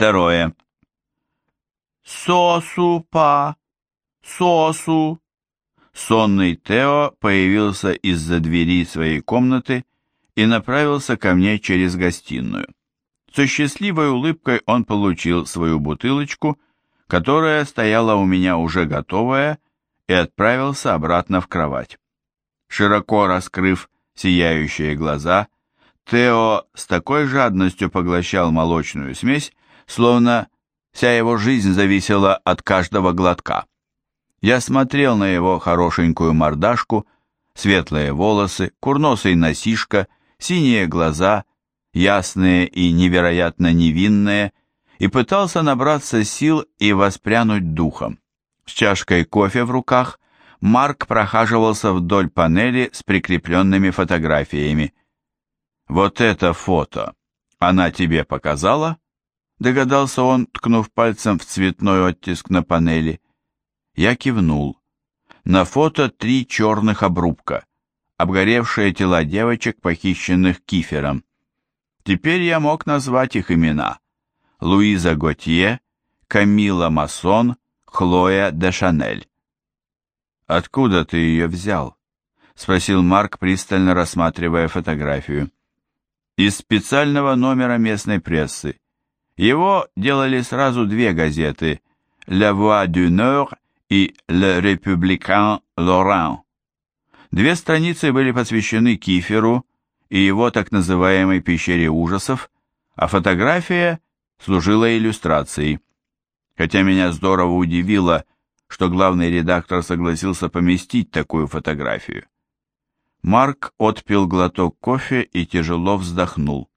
دەرۆیە Сосупа, сосу. Сонный Тео появился из-за двери своей комнаты и направился ко мне через гостиную. Со счастливой улыбкой он получил свою бутылочку, которая стояла у меня уже готовая, и отправился обратно в кровать. Широко раскрыв сияющие глаза, Тео с такой жадностью поглощал молочную смесь, словно вся его жизнь зависела от каждого глотка. Я смотрел на его хорошенькую мордашку, светлые волосы, курносый носишка, синие глаза, ясные и невероятно невинные, и пытался набраться сил и воспрянуть духом. С чашкой кофе в руках Марк прохаживался вдоль панели с прикрепленными фотографиями. «Вот это фото! Она тебе показала?» Догадался он, ткнув пальцем в цветной оттиск на панели. Я кивнул. На фото три черных обрубка, обгоревшие тела девочек, похищенных кифером. Теперь я мог назвать их имена. Луиза Готье, Камила Масон, Хлоя де Шанель. «Откуда ты ее взял?» — спросил Марк, пристально рассматривая фотографию. «Из специального номера местной прессы. Его делали сразу две газеты «La Voix du Nord» и «Le Républicain Lorrain». Две страницы были посвящены Киферу и его так называемой «Пещере ужасов», а фотография служила иллюстрацией. Хотя меня здорово удивило, что главный редактор согласился поместить такую фотографию. Марк отпил глоток кофе и тяжело вздохнул.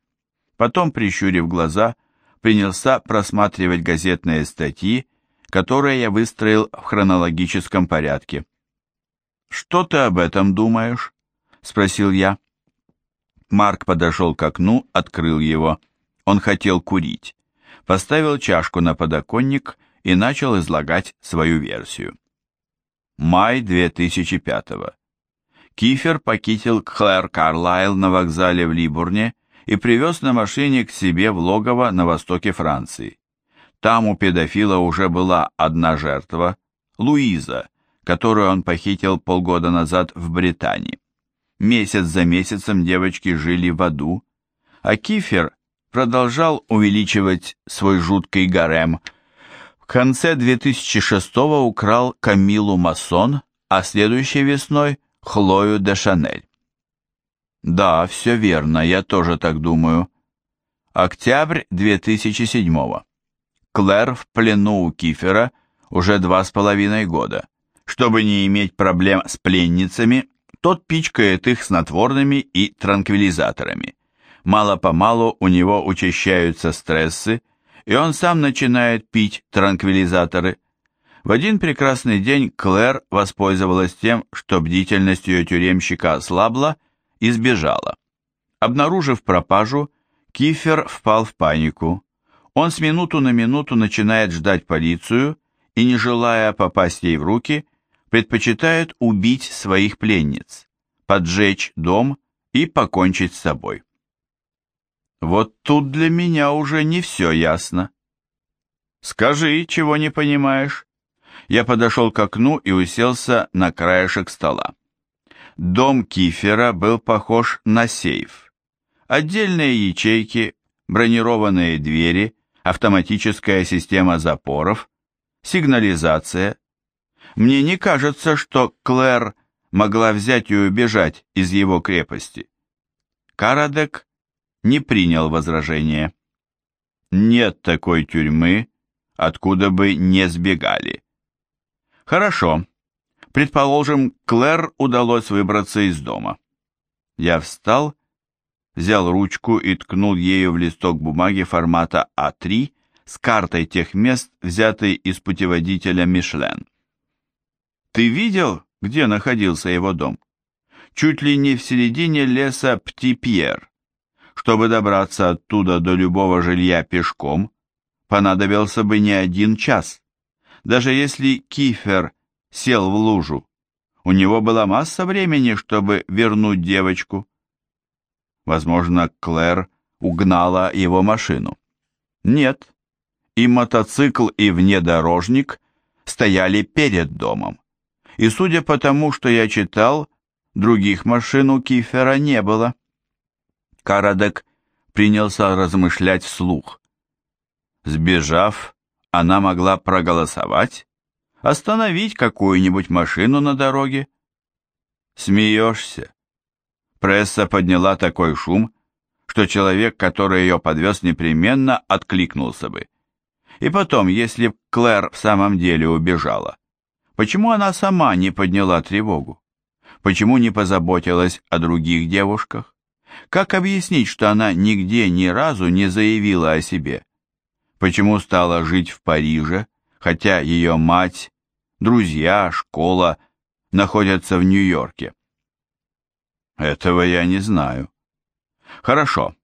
Потом, прищурив глаза, принялся просматривать газетные статьи, которые я выстроил в хронологическом порядке. «Что ты об этом думаешь?» — спросил я. Марк подошел к окну, открыл его. Он хотел курить. Поставил чашку на подоконник и начал излагать свою версию. Май 2005 -го. Кифер покинул Клэр Карлайл на вокзале в Либурне и привез на машине к себе в логово на востоке Франции. Там у педофила уже была одна жертва, Луиза, которую он похитил полгода назад в Британии. Месяц за месяцем девочки жили в аду, а Кифер продолжал увеличивать свой жуткий гарем. В конце 2006-го украл Камилу Масон, а следующей весной – Хлою де Шанель. Да, все верно, я тоже так думаю. Октябрь 2007-го. Клэр в плену у Кифера уже два с половиной года. Чтобы не иметь проблем с пленницами, тот пичкает их снотворными и транквилизаторами. Мало-помалу у него учащаются стрессы, и он сам начинает пить транквилизаторы. В один прекрасный день Клэр воспользовалась тем, что бдительность ее тюремщика ослабла, и, избежала. Обнаружив пропажу, Кифер впал в панику. Он с минуту на минуту начинает ждать полицию и, не желая попасть ей в руки, предпочитает убить своих пленниц, поджечь дом и покончить с собой. Вот тут для меня уже не все ясно. Скажи, чего не понимаешь. Я подошел к окну и уселся на краешек стола. Дом кифера был похож на сейф. Отдельные ячейки, бронированные двери, автоматическая система запоров, сигнализация. Мне не кажется, что Клэр могла взять и убежать из его крепости. Карадек не принял возражения. Нет такой тюрьмы, откуда бы не сбегали. Хорошо, Предположим, Клэр удалось выбраться из дома. Я встал, взял ручку и ткнул ею в листок бумаги формата А3 с картой тех мест, взятой из путеводителя Мишлен. Ты видел, где находился его дом? Чуть ли не в середине леса Птипьер. Чтобы добраться оттуда до любого жилья пешком, понадобился бы не один час. Даже если Кифер – сел в лужу. У него была масса времени, чтобы вернуть девочку. Возможно, Клэр угнала его машину. Нет, и мотоцикл, и внедорожник стояли перед домом. И судя по тому, что я читал, других машин у Кифера не было. Карадек принялся размышлять вслух. Сбежав, она могла проголосовать, остановить какую-нибудь машину на дороге. Смеешься. Пресса подняла такой шум, что человек, который ее подвез, непременно откликнулся бы. И потом, если б Клэр в самом деле убежала, почему она сама не подняла тревогу? Почему не позаботилась о других девушках? Как объяснить, что она нигде ни разу не заявила о себе? Почему стала жить в Париже, хотя ее мать друзья, школа находятся в Нью-Йорке. Этого я не знаю. Хорошо.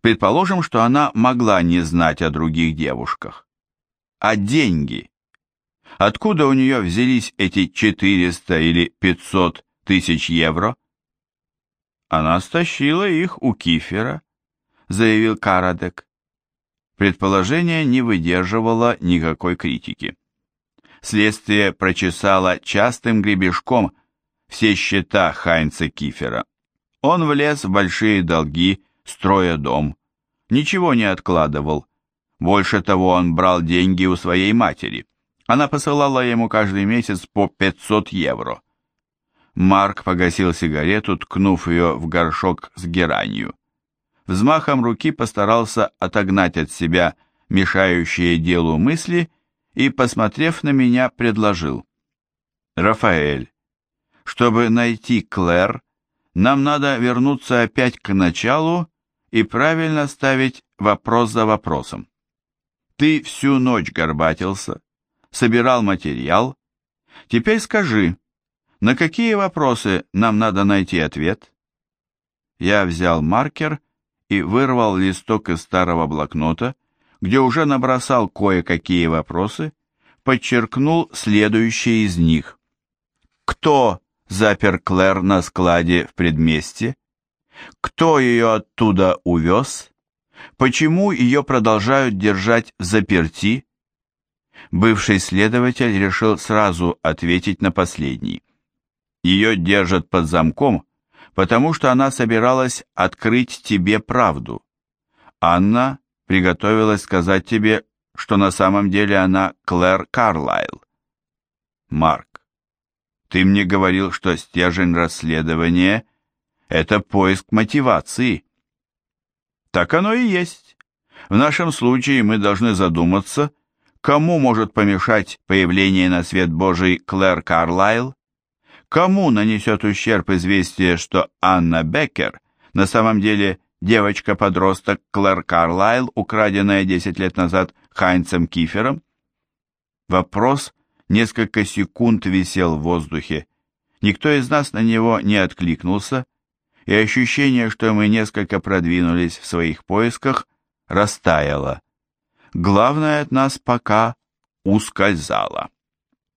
Предположим, что она могла не знать о других девушках. А деньги? Откуда у нее взялись эти 400 или 500 тысяч евро? Она стащила их у Кифера, заявил Карадек. Предположение не выдерживало никакой критики следствие прочесало частым гребешком все счета Хайнца Кифера. Он влез в большие долги, строя дом. Ничего не откладывал. Больше того, он брал деньги у своей матери. Она посылала ему каждый месяц по 500 евро. Марк погасил сигарету, ткнув ее в горшок с геранью. Взмахом руки постарался отогнать от себя мешающие делу мысли и, посмотрев на меня, предложил. «Рафаэль, чтобы найти Клэр, нам надо вернуться опять к началу и правильно ставить вопрос за вопросом. Ты всю ночь горбатился, собирал материал. Теперь скажи, на какие вопросы нам надо найти ответ?» Я взял маркер и вырвал листок из старого блокнота, где уже набросал кое-какие вопросы, подчеркнул следующие из них. Кто запер Клэр на складе в предместе? Кто ее оттуда увез? Почему ее продолжают держать в заперти? Бывший следователь решил сразу ответить на последний. Ее держат под замком, потому что она собиралась открыть тебе правду. Анна приготовилась сказать тебе, что на самом деле она Клэр Карлайл. Марк, ты мне говорил, что стержень расследования — это поиск мотивации. Так оно и есть. В нашем случае мы должны задуматься, кому может помешать появление на свет Божий Клэр Карлайл, кому нанесет ущерб известие, что Анна Беккер на самом деле — девочка-подросток Клэр Карлайл, украденная 10 лет назад Хайнцем Кифером? Вопрос несколько секунд висел в воздухе. Никто из нас на него не откликнулся, и ощущение, что мы несколько продвинулись в своих поисках, растаяло. Главное от нас пока ускользало.